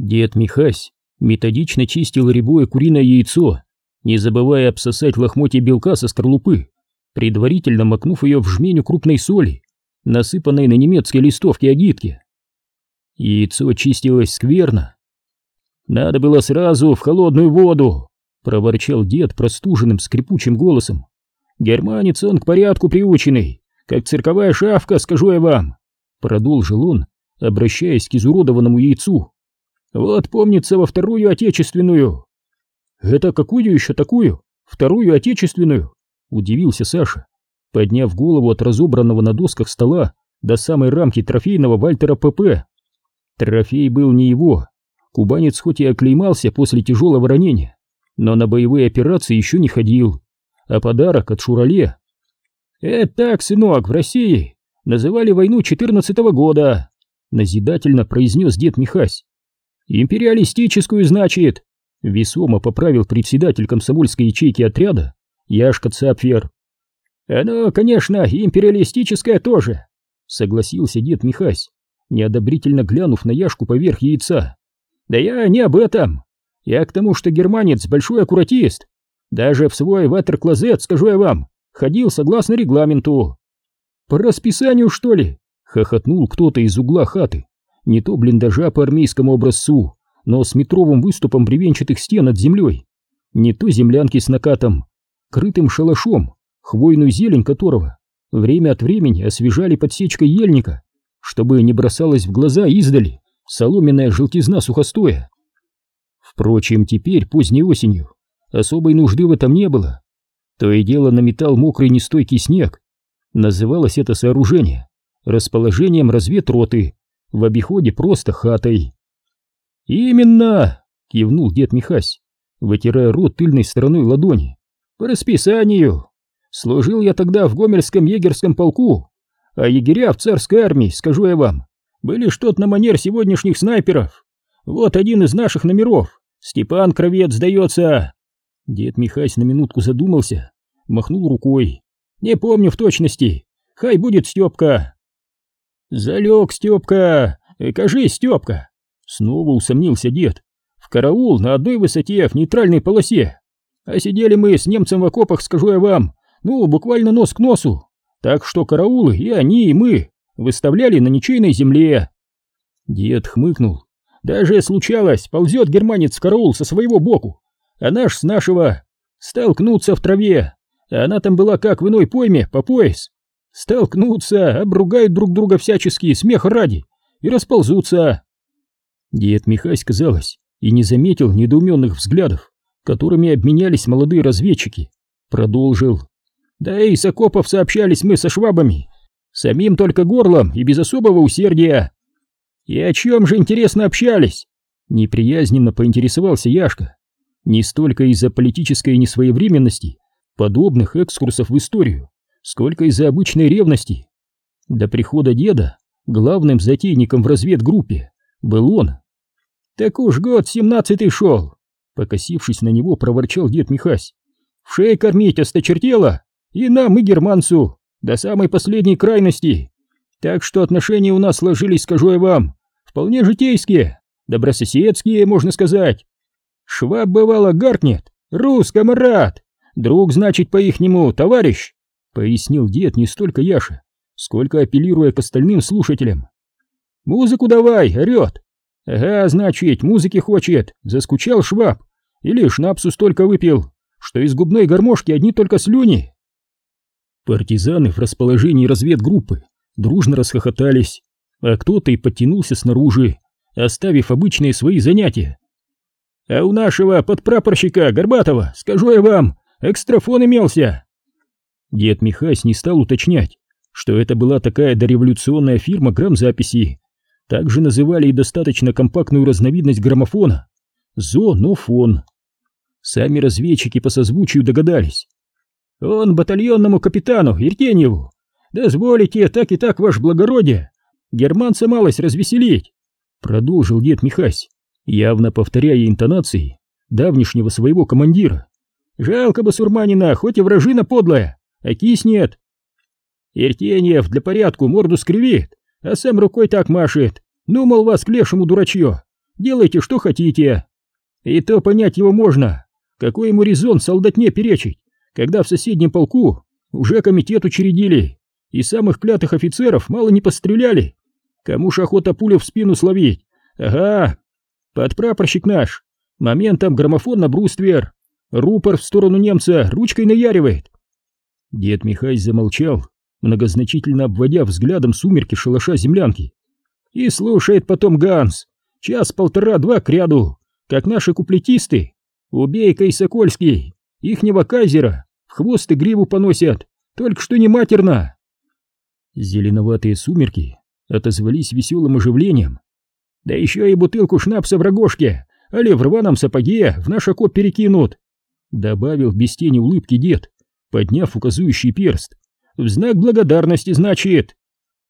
Дед Михась методично чистил рябое куриное яйцо, не забывая обсосать лохмотья белка со скорлупы, предварительно макнув ее в жменю крупной соли, насыпанной на немецкой листовке агитки. Яйцо чистилось скверно. «Надо было сразу в холодную воду!» — проворчал дед простуженным скрипучим голосом. «Германец он к порядку приученный, как цирковая шавка, скажу я вам!» Продолжил он, обращаясь к изуродованному яйцу. «Вот помнится во Вторую Отечественную!» «Это какую еще такую? Вторую Отечественную?» — удивился Саша, подняв голову от разобранного на досках стола до самой рамки трофейного Вальтера ПП. Трофей был не его. Кубанец хоть и оклеймался после тяжелого ранения, но на боевые операции еще не ходил. А подарок от Шурале. «Это так, сынок, в России называли войну четырнадцатого года», назидательно произнес дед Михась. «Империалистическую, значит», весомо поправил председатель комсомольской ячейки отряда Яшка Цапфер. «Оно, конечно, империалистическое тоже», согласился дед Михась, неодобрительно глянув на Яшку поверх яйца. «Да я не об этом. Я к тому, что германец большой аккуратист. Даже в свой ватер-клозет, скажу я вам, ходил согласно регламенту». «По расписанию, что ли?» — хохотнул кто-то из угла хаты. Не то блиндажа по армейскому образцу, но с метровым выступом бревенчатых стен над землей. Не то землянки с накатом, крытым шалашом, хвойную зелень которого время от времени освежали подсечкой ельника, чтобы не бросалась в глаза издали соломенная желтизна сухостоя. Впрочем, теперь, поздней осенью, особой нужды в этом не было. То и дело наметал мокрый нестойкий снег. Называлось это сооружение расположением разведроты, в обиходе просто хатой. «Именно!» — кивнул дед Михась, вытирая рот тыльной стороной ладони. «По расписанию! Служил я тогда в Гомельском егерском полку, а егеря в царской армии, скажу я вам, были что-то на манер сегодняшних снайперов. Вот один из наших номеров, Степан Кровец, сдается!» Дед Михась на минутку задумался, махнул рукой. «Не помню в точности, хай будет Степка!» «Залег, Степка! Кажись, Степка!» Снова усомнился дед. «В караул на одной высоте в нейтральной полосе! А сидели мы с немцем в окопах, скажу я вам, ну, буквально нос к носу! Так что караулы и они, и мы выставляли на ничейной земле!» Дед хмыкнул. «Даже случалось, ползет германец в караул со своего боку, а наш с нашего столкнуться в траве, а она там была как в иной пойме, по пояс. Столкнутся, обругают друг друга всячески, смех ради, и расползутся. Дед Михась, казалось, и не заметил недоуменных взглядов, которыми обменялись молодые разведчики. Продолжил. Да и с окопов сообщались мы со швабами, самим только горлом и без особого усердия. И о чем же, интересно, общались? Неприязненно поинтересовался Яшка. Не столько из-за политической несвоевременности, подобных экскурсов в историю, сколько из-за обычной ревности. До прихода деда главным затейником в разведгруппе был он. «Так уж год семнадцатый шел!» Покосившись на него, проворчал дед Михась. «В шее кормить осточертело, и нам, и германцу, до самой последней крайности. Так что отношения у нас сложились, скажу я вам, вполне житейские, добрососедские, можно сказать. Шваб бывало гаркнет, рус, камарад, друг, значит, по-ихнему, товарищ, пояснил дед не столько Яша, сколько апеллируя к остальным слушателям. «Музыку давай!» — орет. «Ага, значит, музыки хочет!» — заскучал шваб. «Или шнапсу столько выпил, что из губной гармошки одни только слюни!» Партизаны в расположении разведгруппы дружно расхохотались, а кто-то и подтянулся снаружи, оставив обычные свои занятия. «А у нашего подпрапорщика Горбатова, скажу я вам, экстрафон имелся!» Дед Михась не стал уточнять, что это была такая дореволюционная фирма грамзаписи. Также называли и достаточно компактную разновидность граммофона — зонофон. Сами разведчики по созвучию догадались. «Он батальонному капитану Иртеньеву! Дозволите, так и так, ваше благородие, германца малость развеселить!» Продолжил дед Михась, явно повторяя интонации давнишнего своего командира. «Жалко басурманина, хоть и вражина подлая, а киснет. Иртеньев для порядку морду скривит, а сам рукой так машет. Ну, мол, вас к лешему дурачье. делайте, что хотите. И то понять его можно. Какой ему резон солдатне перечить, когда в соседнем полку уже комитет учредили, и самых клятых офицеров мало не постреляли. Кому ж охота пулю в спину словить? Ага, подпрапорщик наш, моментом граммофон на бруствер, рупор в сторону немца ручкой наяривает. Дед Михай замолчал, многозначительно обводя взглядом сумерки шалаша землянки. И слушает потом Ганс, час-полтора-два к ряду, как наши куплетисты, Убейка и Сокольский, ихнего кайзера, в хвост и гриву поносят, только что не матерно. Зеленоватые сумерки отозвались веселым оживлением. Да еще и бутылку шнапса в рогожке, али в рваном сапоге в наш окоп перекинут, добавил без тени улыбки дед, подняв указующий перст. В знак благодарности, значит.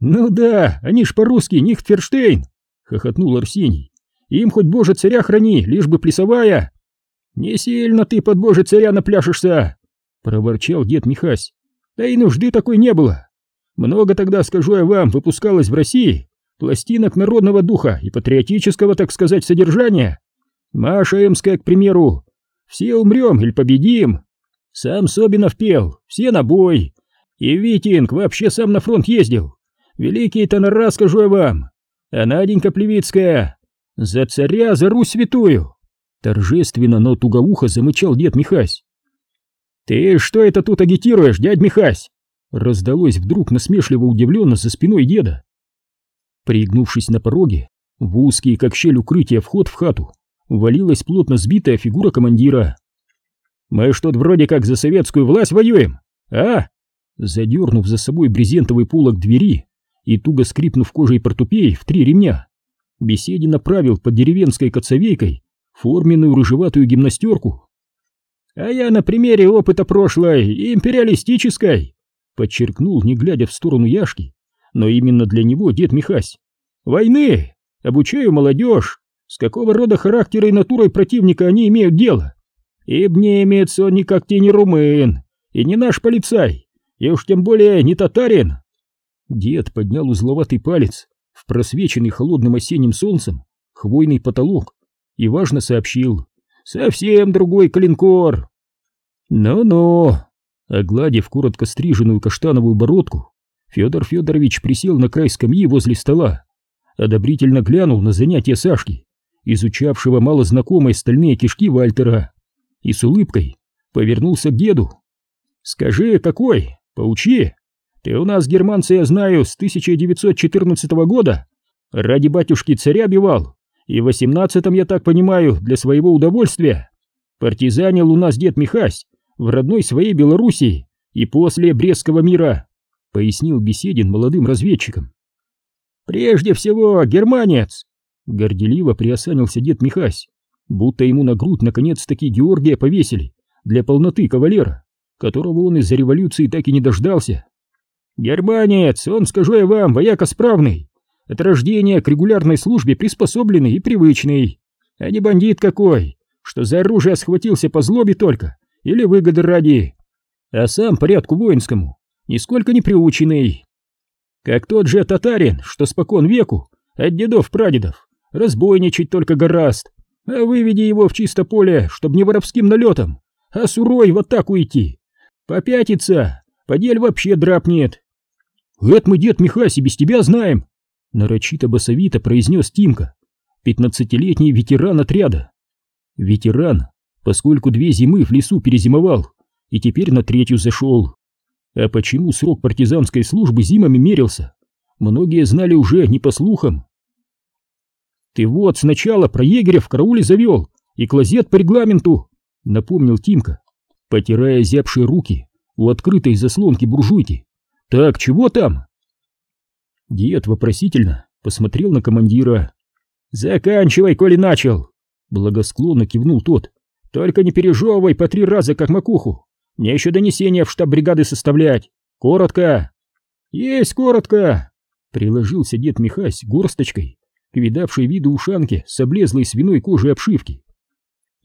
Ну да, они ж по-русски Нихтферштейн, хохотнул Арсений. Им хоть боже царя храни, лишь бы плясовая. Не сильно ты под боже царя напляшешься, проворчал дед Михась. Да и нужды такой не было. Много тогда, скажу я вам, выпускалось в России пластинок народного духа и патриотического, так сказать, содержания. Маша Эмская, к примеру. Все умрем или победим. Сам Собинов пел, все на бой. И Витинг вообще сам на фронт ездил. Великий тонора, скажу я вам. А Наденька Плевицкая. За царя, за Русь святую. Торжественно, но туговухо замычал дед Михась. «Ты что это тут агитируешь, дядь Михась?» Раздалось вдруг насмешливо удивленно за спиной деда. Пригнувшись на пороге, в узкий, как щель укрытия, вход в хату, валилась плотно сбитая фигура командира. «Мы что-то вроде как за советскую власть воюем, а?» Задернув за собой брезентовый полок двери и туго скрипнув кожей портупей в три ремня, Беседин направил под деревенской коцовейкой форменную рыжеватую гимнастерку. «А я на примере опыта прошлой, империалистической», подчеркнул, не глядя в сторону Яшки, но именно для него дед Михась. «Войны! Обучаю молодежь! С какого рода характера и натурой противника они имеют дело? Ибо немец он никак не румын, и не наш полицай, и уж тем более не татарин!» Дед поднял узловатый палец в просвеченный холодным осенним солнцем хвойный потолок и важно сообщил «Совсем другой клинкор!» «Ну-ну!» Огладив коротко стриженную каштановую бородку, Федор Федорович присел на край скамьи возле стола, одобрительно глянул на занятия Сашки, изучавшего малознакомые стальные кишки Вальтера, и с улыбкой повернулся к деду. «Скажи, какой? Поучи! Ты у нас германца, я знаю, с 1914 года. Ради батюшки царя бивал, и в восемнадцатом, я так понимаю, для своего удовольствия. Партизанил у нас дед Михась в родной своей Белоруссии и после Брестского мира, пояснил Беседин молодым разведчикам. Прежде всего, германец, горделиво приосанился дед Михась, будто ему на грудь наконец-таки Георгия повесили для полноты кавалера, которого он из-за революции так и не дождался. Германец, он, скажу я вам, вояка справный, от рождения к регулярной службе приспособленный и привычный, а не бандит какой, что за оружие схватился по злобе только или выгоды ради, а сам порядку воинскому нисколько не приученный. Как тот же татарин, что спокон веку от дедов-прадедов разбойничать только гораст, а выведи его в чисто поле, чтоб не воровским налетом, а сурой в атаку идти. Попятиться, подель вообще драпнет. Это мы, дед Михаси, без тебя знаем, нарочито басовито произнес Тимка, пятнадцатилетний ветеран отряда. Ветеран, поскольку две зимы в лесу перезимовал и теперь на третью зашел. А почему срок партизанской службы зимами мерился, многие знали уже не по слухам. «Ты вот сначала про егеря в карауле завел и клозет по регламенту», — напомнил Тимка, потирая зябшие руки у открытой заслонки буржуйки. «Так, чего там?» Дед вопросительно посмотрел на командира. «Заканчивай, коли начал!» Благосклонно кивнул тот. «Только не пережевывай по три раза, как макуху. Мне еще донесение в штаб бригады составлять. Коротко!» «Есть коротко!» Приложился дед Михась горсточкой к видавшей виду ушанке с облезлой свиной кожей обшивки.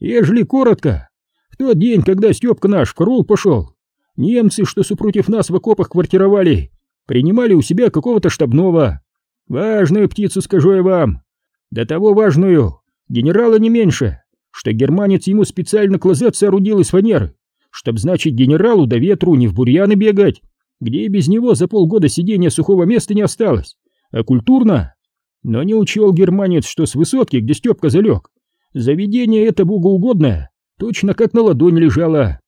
«Ежели коротко, в тот день, когда Степка наш в караул пошел, немцы, что супротив нас в окопах квартировали, принимали у себя какого-то штабного. Важную птицу, скажу я вам. До того важную, генерала не меньше, что германец ему специально клозет соорудил из фанеры, чтоб, значит, генералу до ветру не в бурьяны бегать, где и без него за полгода сидения сухого места не осталось, а культурно. Но не учел германец, что с высотки, где Степка залег, заведение это богоугодное, точно как на ладони лежало.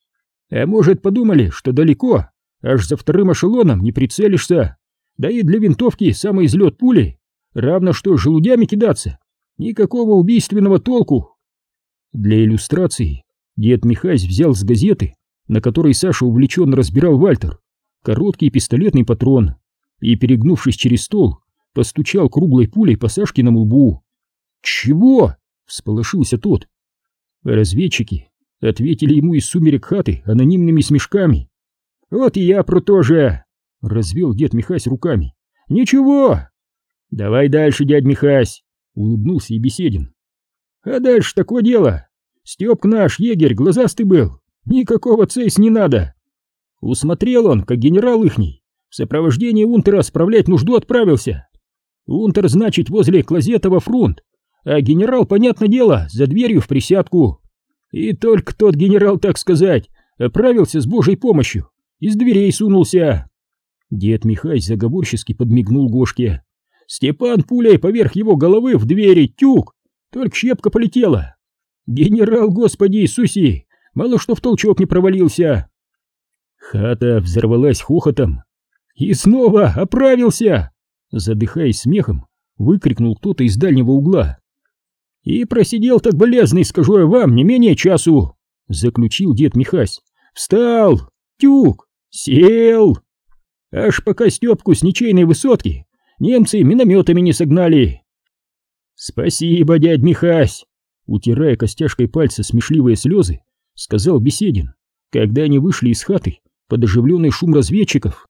А может, подумали, что далеко, аж за вторым эшелоном не прицелишься, да и для винтовки самый излет пули, равно что желудями кидаться, никакого убийственного толку. Для иллюстрации дед Михась взял с газеты, на которой Саша увлеченно разбирал Вальтер, короткий пистолетный патрон и, перегнувшись через стол, постучал круглой пулей по Сашкиному лбу. «Чего?» — всполошился тот. Разведчики ответили ему из сумерек хаты анонимными смешками. «Вот и я про то же!» — развел дед Михась руками. «Ничего!» «Давай дальше, дядь Михась!» — улыбнулся и беседен. «А дальше такое дело! Степк наш, егерь, глазастый был! Никакого цейс не надо!» Усмотрел он, как генерал ихний, в сопровождении Унтера справлять нужду отправился. Унтер, значит, возле Клозетова фронт, а генерал, понятное дело, за дверью в присядку. И только тот генерал, так сказать, оправился с божьей помощью, из дверей сунулся. Дед Михай заговорчески подмигнул Гошке. Степан пулей поверх его головы в двери, тюк, только щепка полетела. Генерал, господи Иисусе, мало что в толчок не провалился. Хата взорвалась хохотом. И снова оправился! Задыхаясь смехом, выкрикнул кто-то из дальнего угла. «И просидел так болезный, скажу я вам, не менее часу!» Заключил дед Михась. «Встал! Тюк! Сел!» Аж пока Степку с ничейной высотки немцы минометами не согнали. «Спасибо, дядь Михась!» Утирая костяшкой пальца смешливые слезы, сказал Беседин, когда они вышли из хаты под оживленный шум разведчиков.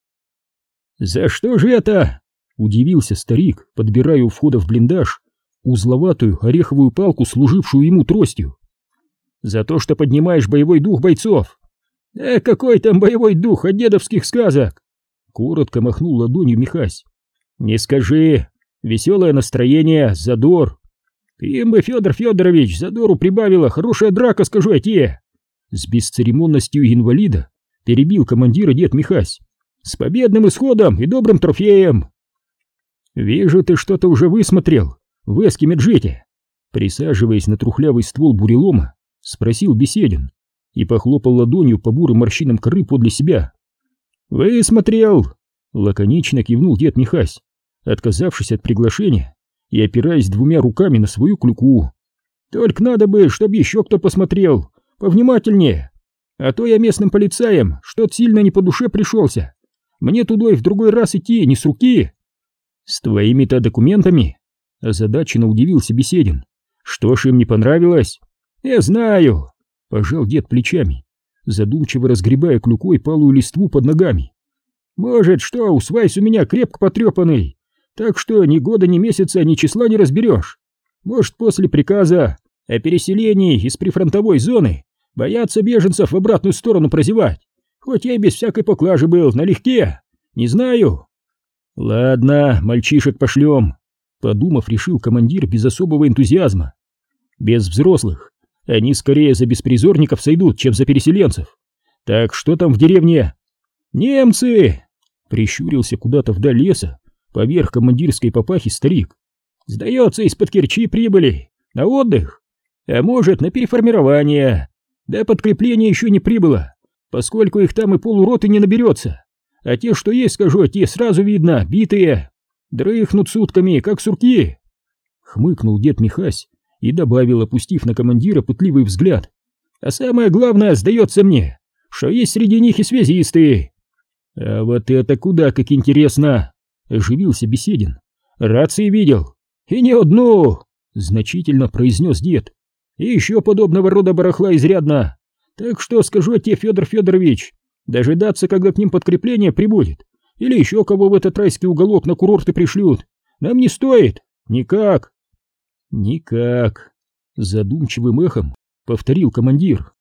«За что же это?» — удивился старик, подбирая у входа в блиндаж узловатую ореховую палку, служившую ему тростью. «За то, что поднимаешь боевой дух бойцов!» «Э, какой там боевой дух от дедовских сказок!» Коротко махнул ладонью Михась. «Не скажи! Веселое настроение, задор!» «Им бы, Федор Федорович, задору прибавила, хорошая драка, скажу я тебе!» С бесцеремонностью инвалида перебил командира дед Михась. «С победным исходом и добрым трофеем!» «Вижу, ты что-то уже высмотрел в Эскимеджете!» Присаживаясь на трухлявый ствол бурелома, спросил Беседин и похлопал ладонью по бурым морщинам коры подле себя. «Высмотрел!» — лаконично кивнул дед Михась, отказавшись от приглашения и опираясь двумя руками на свою клюку. «Только надо бы, чтобы еще кто посмотрел, повнимательнее, а то я местным полицаям что-то сильно не по душе пришелся. Мне туда и в другой раз идти не с руки». «С твоими-то документами?» — озадаченно удивился Беседин. «Что ж им не понравилось?» «Я знаю», — пожал дед плечами, задумчиво разгребая клюкой палую листву под ногами. «Может, что, усвайс у меня крепко потрепанный, так что ни года, ни месяца, ни числа не разберешь. Может, после приказа о переселении из прифронтовой зоны боятся беженцев в обратную сторону прозевать, хоть я и без всякой поклажи был, налегке, не знаю». «Ладно, мальчишек пошлем», — подумав, решил командир без особого энтузиазма. «Без взрослых. Они скорее за беспризорников сойдут, чем за переселенцев. Так что там в деревне?» «Немцы!» — прищурился куда-то вдаль леса, поверх командирской папахи старик. «Сдается, из-под Керчи прибыли. На отдых. А может, на переформирование. Да подкрепление еще не прибыло, поскольку их там и полуроты не наберется. А те, что есть, скажу, те сразу видно, битые. Дрыхнут сутками, как сурки. Хмыкнул дед Михась и добавил, опустив на командира пытливый взгляд. А самое главное, сдается мне, что есть среди них и связисты. А вот это куда как интересно, оживился Беседин. Рации видел. И не одну, значительно произнес дед. И еще подобного рода барахла изрядно. Так что скажу тебе, Федор Федорович, Дожидаться, когда к ним подкрепление прибудет, или еще кого в этот райский уголок на курорты пришлют, нам не стоит. Никак. Никак. Задумчивым эхом повторил командир.